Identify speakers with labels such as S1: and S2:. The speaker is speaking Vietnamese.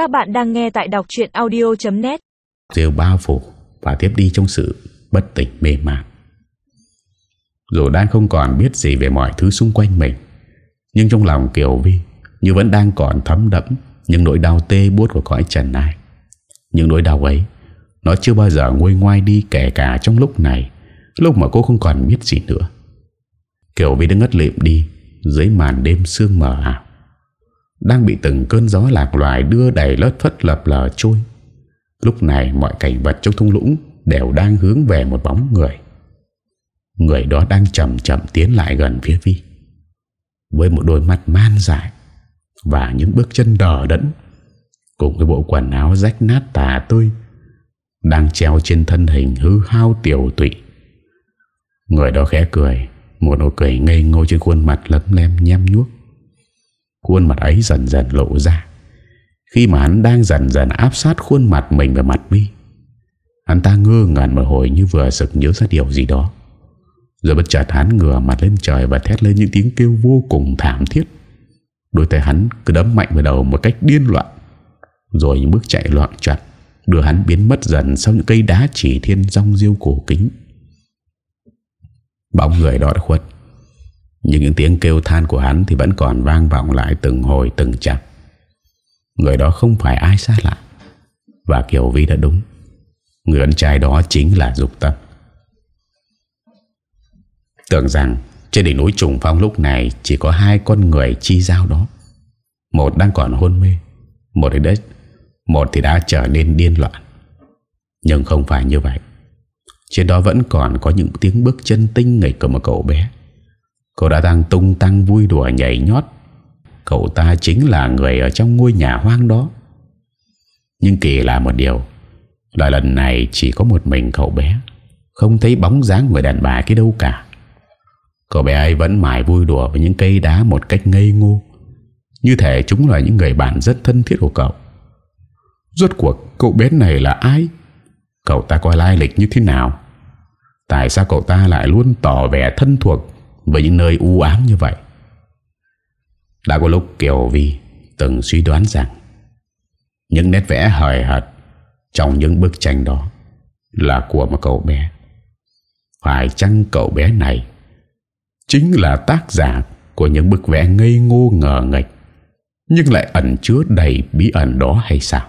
S1: Các bạn đang nghe tại đọc chuyện audio.net
S2: rêu bao phủ và tiếp đi trong sự bất tỉnh mê man. Dù đang không còn biết gì về mọi thứ xung quanh mình, nhưng trong lòng Kiều Vi như vẫn đang còn thấm đẫm những nỗi đau tê buốt của cõi trần này. Những nỗi đau ấy, nó chưa bao giờ nguôi ngoai đi kể cả trong lúc này, lúc mà cô không còn biết gì nữa. Kiều Vi đã ngất lịm đi dưới màn đêm sương mờ ảo đang bị từng cơn gió lạc loài đưa đầy lất phất lập lờ trôi. Lúc này mọi cảnh vật trong thung lũng đều đang hướng về một bóng người. Người đó đang chậm chậm tiến lại gần phía Vi. Với một đôi mắt man dại và những bước chân đỏ đẫn cùng với bộ quần áo rách nát tà tôi đang treo trên thân hình hư hao tiểu tụy. Người đó khẽ cười, một nụ cười ngây ngô trên khuôn mặt lấm lem nhem nhuốc. Khuôn mặt ấy dần dần lộ ra. Khi mà hắn đang dần dần áp sát khuôn mặt mình vào mặt mi Hắn ta ngơ ngẩn một hồi như vừa sực nhớ ra điều gì đó. Rồi bất chợt hắn ngửa mặt lên trời và thét lên những tiếng kêu vô cùng thảm thiết. Đôi tay hắn cứ đấm mạnh vào đầu một cách điên loạn, Rồi những bước chạy loạn chặt Đưa hắn biến mất dần sau những cây đá chỉ thiên rong riêu cổ kính. Bóng người đó đã khuất nhưng những tiếng kêu than của hắn Thì vẫn còn vang vọng lại từng hồi, từng chập Người đó không phải ai xa lạ. Và Kiều Vi đã đúng. Người anh trai đó chính là Dục Tâm. Tưởng rằng Trên đỉnh núi trùng phong lúc này Chỉ có hai con người chi giao đó. Một đang còn hôn mê, Một thì đất Một thì đã trở nên điên loạn. Nhưng không phải như vậy. Trên đó vẫn còn có những tiếng bước chân tinh nghịch của một cậu bé. Cô đã đang tung tăng vui đùa nhảy nhót. Cậu ta chính là người ở trong ngôi nhà hoang đó. Nhưng kỳ là một điều, Là lần này chỉ có một mình cậu bé, Không thấy bóng dáng người đàn bà kia đâu cả. Cậu bé ấy vẫn mãi vui đùa với những cây đá một cách ngây ngô. Như thể chúng là những người bạn rất thân thiết của cậu. Rốt cuộc, cậu bé này là ai? Cậu ta có lai lịch như thế nào? Tại sao cậu ta lại luôn tỏ vẻ thân thuộc với những nơi u ám như vậy. Đã có lúc Kiều Vi Từng suy đoán rằng Những nét vẽ hời hợt Trong những bức tranh đó Là của một cậu bé. Phải chăng cậu bé này Chính là tác giả Của những bức vẽ ngây ngô ngờ nghịch, Nhưng lại ẩn chứa đầy bí ẩn đó hay sao?